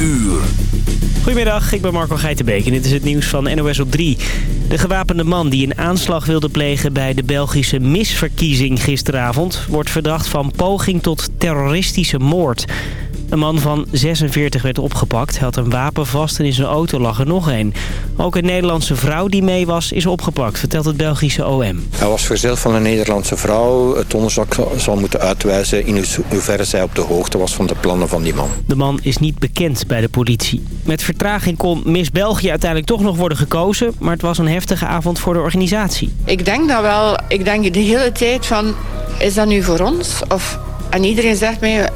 uur. Goedemiddag, ik ben Marco Geitenbeek en dit is het nieuws van NOS op 3. De gewapende man die een aanslag wilde plegen bij de Belgische misverkiezing gisteravond... wordt verdacht van poging tot terroristische moord. Een man van 46 werd opgepakt. Hij had een wapen vast en in zijn auto lag er nog een. Ook een Nederlandse vrouw die mee was is opgepakt, vertelt het Belgische OM. Hij was verzeld van een Nederlandse vrouw. Het onderzoek zal moeten uitwijzen in hoeverre zij op de hoogte was van de plannen van die man. De man is niet bekend bij de politie. Met vertraging kon Miss België uiteindelijk toch nog worden gekozen... maar het was een heftige avond voor de organisatie. Ik denk dat wel. Ik denk de hele tijd van, is dat nu voor ons? Of, en iedereen zegt mij,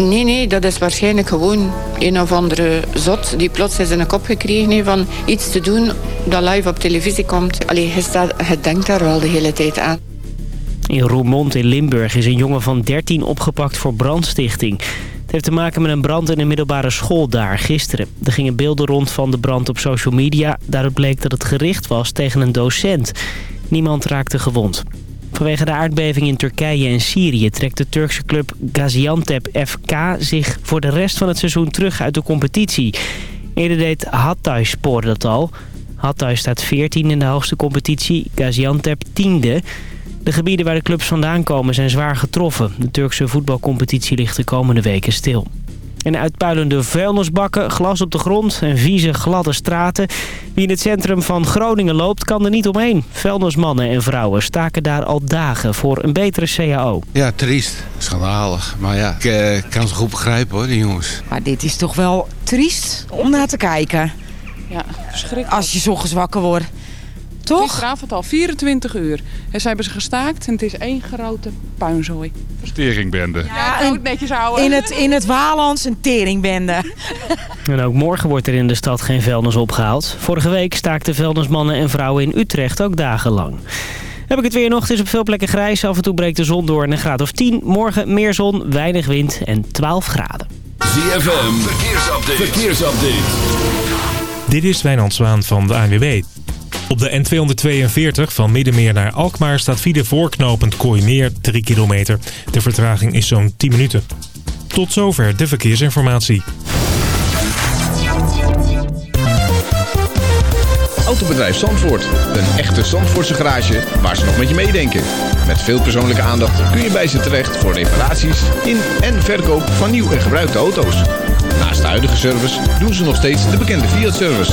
Nee, nee, dat is waarschijnlijk gewoon een of andere zot die plots in zijn kop gekregen heeft van iets te doen dat live op televisie komt. Allee, je, staat, je denkt daar wel de hele tijd aan. In Roermond in Limburg is een jongen van 13 opgepakt voor brandstichting. Het heeft te maken met een brand in een middelbare school daar gisteren. Er gingen beelden rond van de brand op social media. Daaruit bleek dat het gericht was tegen een docent. Niemand raakte gewond. Vanwege de aardbeving in Turkije en Syrië trekt de Turkse club Gaziantep FK zich voor de rest van het seizoen terug uit de competitie. Eerder deed Hatay-spoor dat al. Hatay staat 14 in de hoogste competitie, Gaziantep 10e. De gebieden waar de clubs vandaan komen zijn zwaar getroffen. De Turkse voetbalcompetitie ligt de komende weken stil. En uitpuilende vuilnisbakken, glas op de grond en vieze gladde straten. Wie in het centrum van Groningen loopt, kan er niet omheen. Vuilnismannen en vrouwen staken daar al dagen voor een betere CAO. Ja, triest. Schandalig. Maar ja, ik eh, kan ze goed begrijpen hoor, die jongens. Maar dit is toch wel triest om naar te kijken. Ja, verschrikkelijk. Als je zo wakker wordt. Toch? Gisteravond al 24 uur. En ze hebben ze gestaakt en het is één grote puinzooi. Teringbende. Ja, ook netjes houden. In het, in het Walands een teringbende. En ook morgen wordt er in de stad geen vuilnis opgehaald. Vorige week staakten vuilnismannen en vrouwen in Utrecht ook dagenlang. Heb ik het weer nog. Het is op veel plekken grijs. Af en toe breekt de zon door en een graad of 10. Morgen meer zon, weinig wind en 12 graden. ZFM, verkeersupdate. verkeersupdate. Dit is Wijnand Zwaan van de ANWB. Op de N242 van Middenmeer naar Alkmaar staat file voorknopend Kooimeer 3 kilometer. De vertraging is zo'n 10 minuten. Tot zover de verkeersinformatie. Autobedrijf Zandvoort. Een echte Zandvoortse garage waar ze nog met je meedenken. Met veel persoonlijke aandacht kun je bij ze terecht voor reparaties in en verkoop van nieuw en gebruikte auto's. Naast de huidige service doen ze nog steeds de bekende Fiat-service.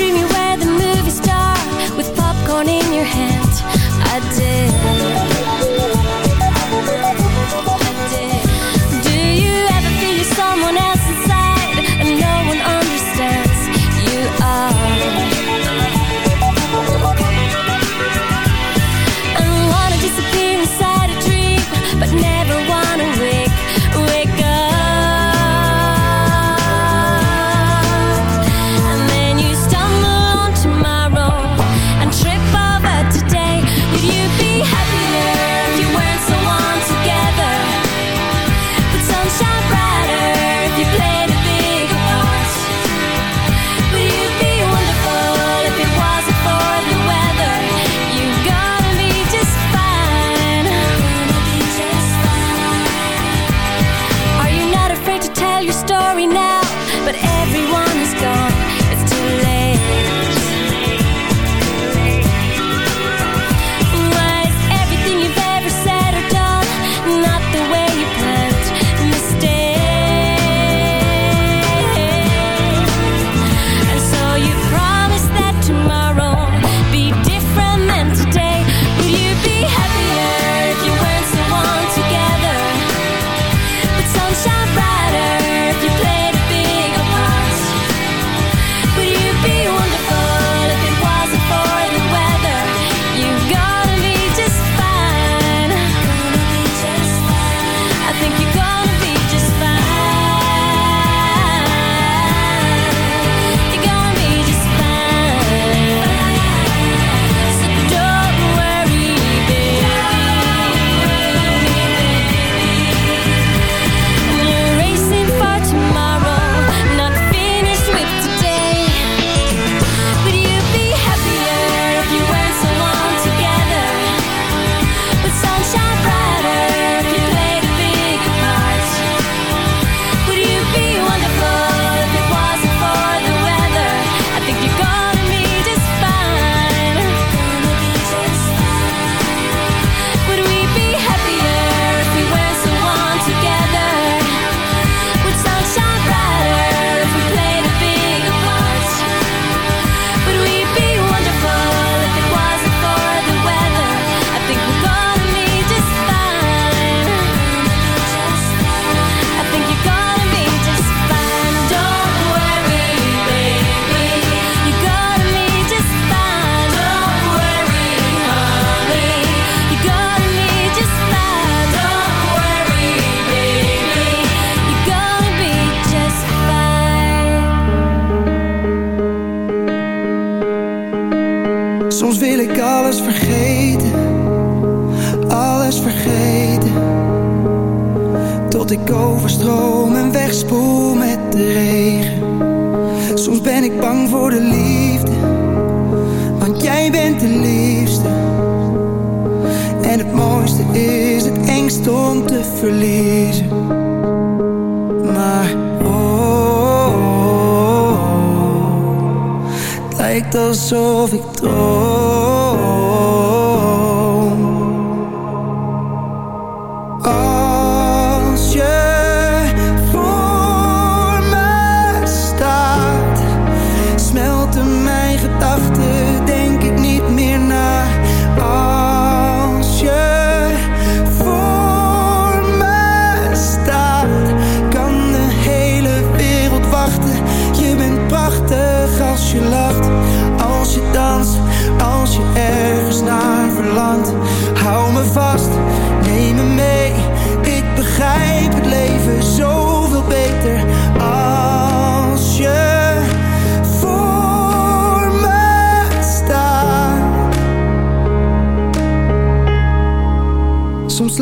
Dream you were the movie star with popcorn in your hand? I did.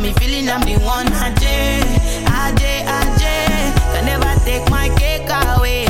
got me feeling I'm the one. I Ajay, Ajay, Ajay. Can never take my cake away.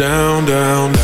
down, down, down.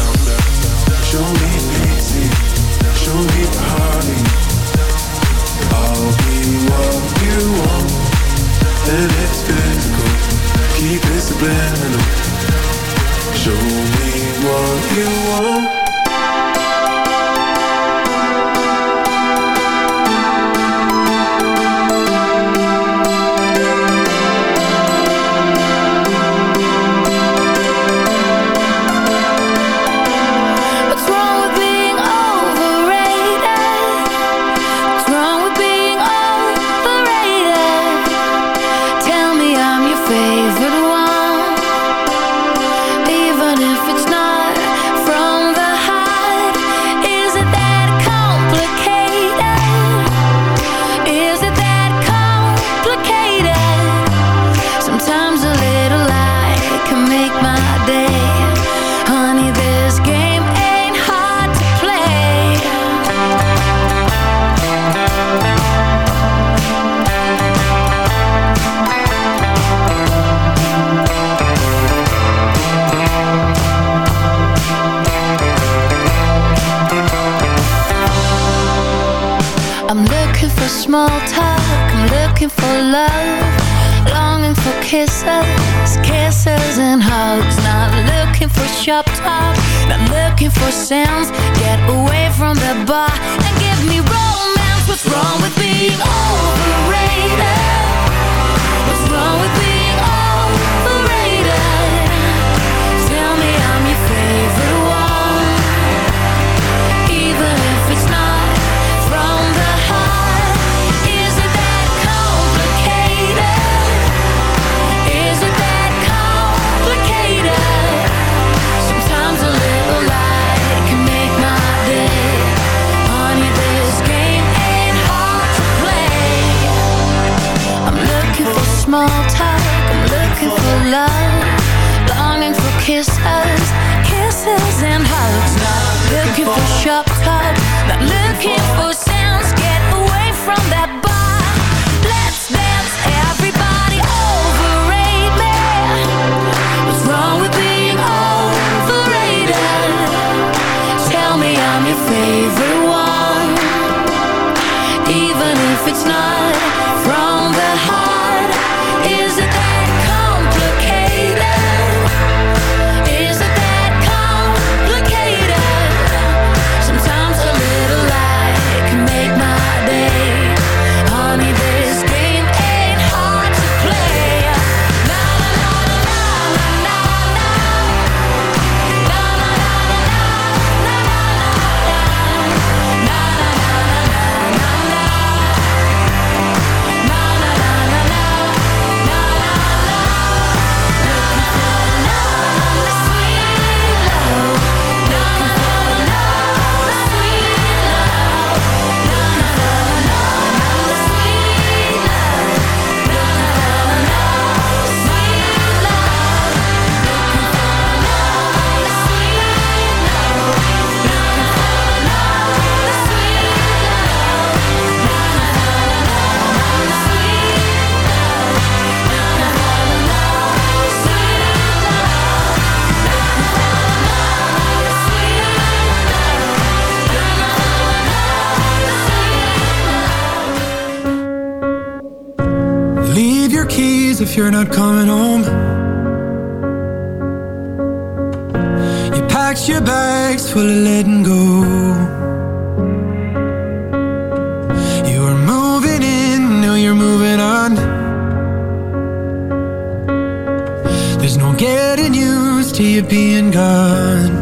being gone.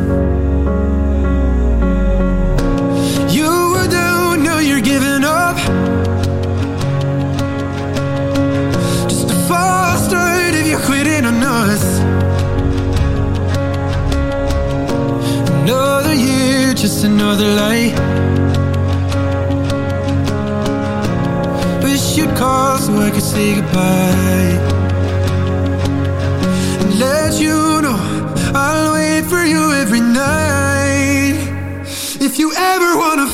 You were down, now you're giving up. Just a false start if you're quitting on us. Another year, just another light. Wish you'd call so I could say goodbye. ever wanna